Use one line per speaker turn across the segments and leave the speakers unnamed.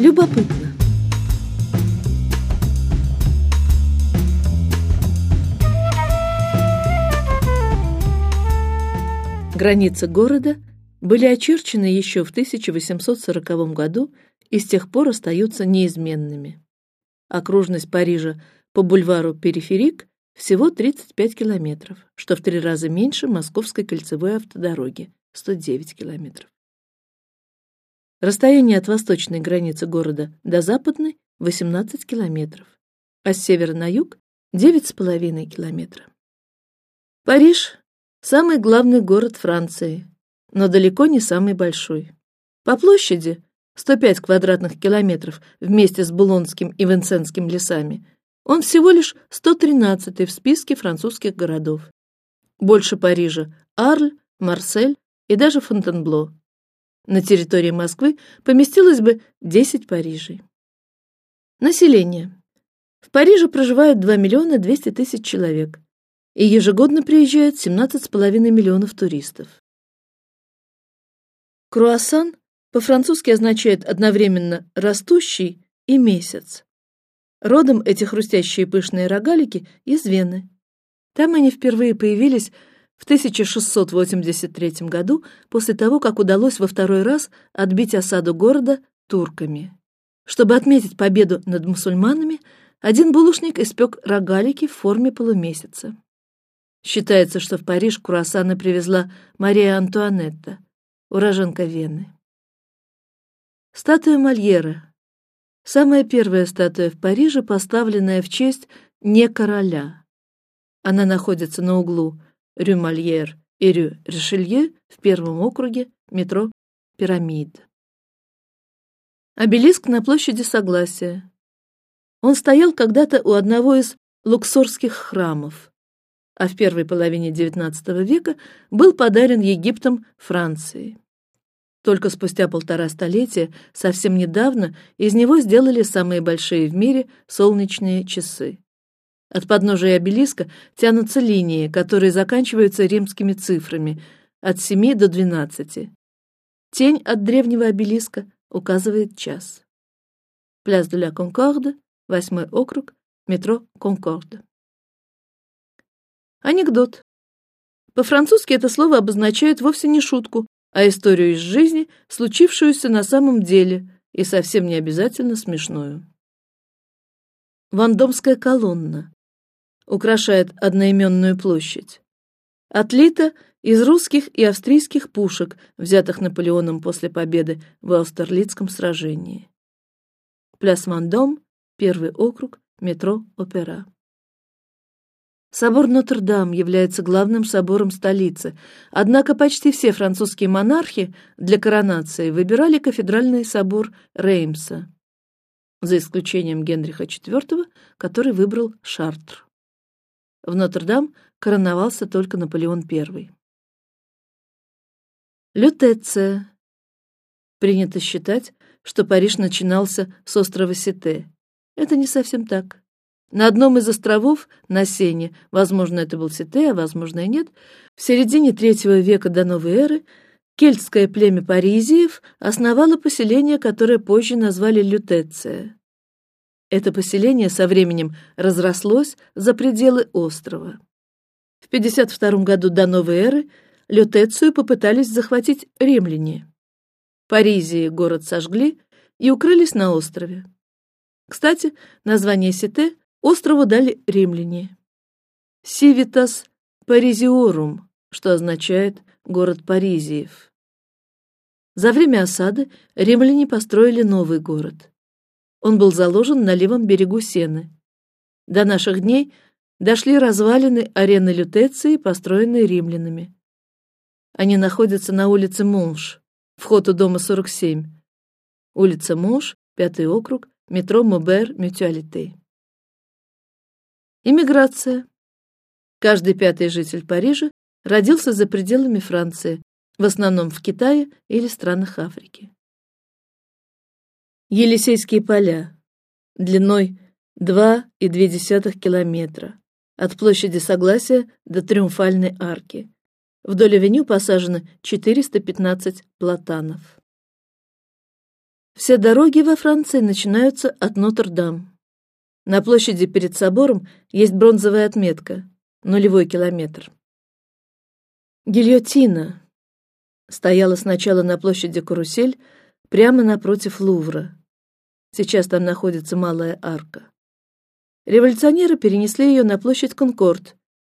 Любопытно. Границы города были очерчены еще в 1840 году и с тех пор остаются неизменными. Окружность Парижа по бульвару Периферик всего 35 километров, что в три раза меньше Московской кольцевой автодороги 109 километров. Расстояние от восточной границы города до западной 18 километров, а с севера на юг девять с половиной километра. Париж – самый главный город Франции, но далеко не самый большой. По площади 105 квадратных километров вместе с Булонским и Винсентским лесами. Он всего лишь 113 в списке французских городов. Больше Парижа – Арль, Марсель и даже Фонтенбло. На территории Москвы поместилось бы 10 Парижей. Население. В Париже проживают 2 миллиона 200 тысяч человек, и ежегодно приезжает 17,5 миллионов туристов. Круассан по-французски означает одновременно растущий и месяц. Родом эти хрустящие пышные рогалики из Вены. Там они впервые появились в 1683 году после того, как удалось во второй раз отбить осаду города турками. Чтобы отметить победу над мусульманами, один булочник испек рогалики в форме полумесяца. Считается, что в Париж круассаны привезла Мария Антуанетта, уроженка Вены. Статуя Мольера. Самая первая статуя в Париже, поставленная в честь не короля. Она находится на углу Рю Мольер и Рю Ришелье в первом округе метро Пирамид. Обелиск на площади Согласия. Он стоял когда-то у одного из луксорских храмов, а в первой половине XIX века был подарен Египтом Франции. Только спустя полтора столетия, совсем недавно, из него сделали самые большие в мире солнечные часы. От подножия обелиска тянутся линии, которые заканчиваются римскими цифрами от семи до двенадцати. Тень от древнего обелиска указывает час. Пляс де ла Конкорде, восьмой округ, метро Конкорде. Анекдот. По-французски это слово обозначает вовсе не шутку, а историю из жизни, случившуюся на самом деле и совсем не обязательно смешную. Вандомская колонна украшает одноименную площадь. Отлита из русских и австрийских пушек, взятых Наполеоном после победы в Аустерлицком сражении. Пляс Вандом, первый округ, метро Опера. Собор Нотр-Дам является главным собором столицы, однако почти все французские монархи для коронации выбирали кафедральный собор Реймса, за исключением Генриха IV, который выбрал Шартр. В Нотр-Дам короновался только Наполеон I. Лютеция. Принято считать, что Париж начинался с острова Сите. Это не совсем так. На одном из островов на Сене, возможно, это был Сите, а возможно и нет, в середине третьего века до новой эры кельтское племя паризиев основало поселение, которое позже назвали Лютеция. Это поселение со временем разрослось за пределы острова. В 52 году до новой эры Лютецию попытались захватить римляне. Паризии город сожгли и укрылись на острове. Кстати, название Сите Острову дали римляне. Сивитас Паризиорум, что означает город Паризиев. За время осады римляне построили новый город. Он был заложен на левом берегу Сены. До наших дней дошли развалины арены Лютеции, построенные римлянами. Они находятся на улице Монш, вход у дома 47. Улица Монш, пятый округ, метро Мобер, Мютуалите. Иммиграция. Каждый пятый житель Парижа родился за пределами Франции, в основном в Китае или странах Африки. Елисейские поля длиной два и две десятых километра от площади Согласия до Триумфальной арки. Вдоль авеню посажено 415 платанов. Все дороги во Франции начинаются от Нотр-Дам. На площади перед собором есть бронзовая отметка нулевой километр. Гильотина стояла сначала на площади Карусель, прямо напротив Лувра. Сейчас там находится малая арка. Революционеры перенесли ее на площадь Конкорд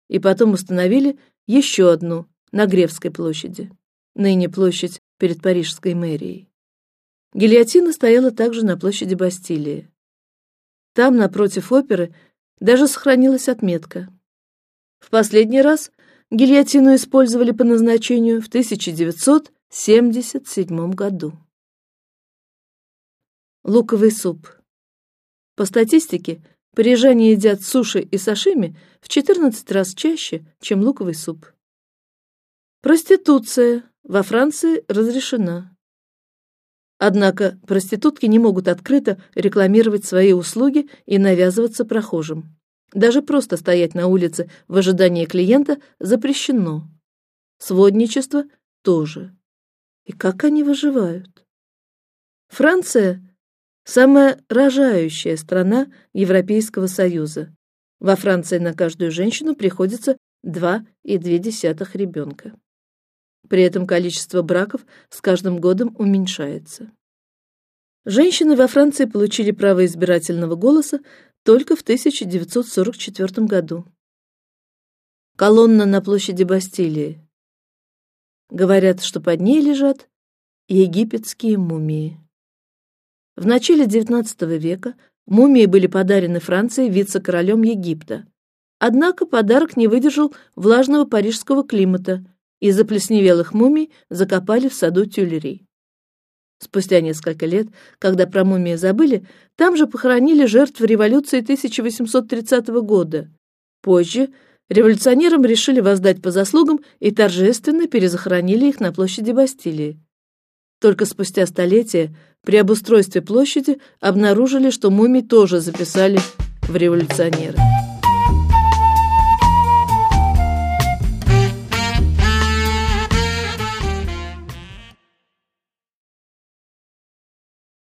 и потом установили еще одну на Гревской площади, ныне площадь перед парижской мэрией. Гильотина стояла также на площади Бастилии. Там, напротив оперы, даже сохранилась отметка. В последний раз гильотину использовали по назначению в 1977 году. Луковый суп. По статистике, парижане едят суши и сашими в 14 раз чаще, чем луковый суп. Проституция во Франции разрешена. Однако проститутки не могут открыто рекламировать свои услуги и навязываться прохожим. Даже просто стоять на улице в ожидании клиента запрещено. Сводничество тоже. И как они выживают? Франция самая рожающая страна Европейского Союза. Во Франции на каждую женщину приходится два и две десятых ребенка. При этом количество браков с каждым годом уменьшается. Женщины во Франции получили право избирательного голоса только в 1944 году. Колонна на площади Бастилии. Говорят, что под ней лежат египетские мумии. В начале XIX века мумии были подарены Франции вице-королем Египта. Однако подарок не выдержал влажного парижского климата и заплесневелых мумий закопали в саду Тюлери. Спустя несколько лет, когда про мумии забыли, там же похоронили жертв революции 1830 года. Позже революционерам решили воздать по заслугам и торжественно перезахоронили их на площади Бастилии. Только спустя столетия при обустройстве площади обнаружили, что мумий тоже записали в революционеры.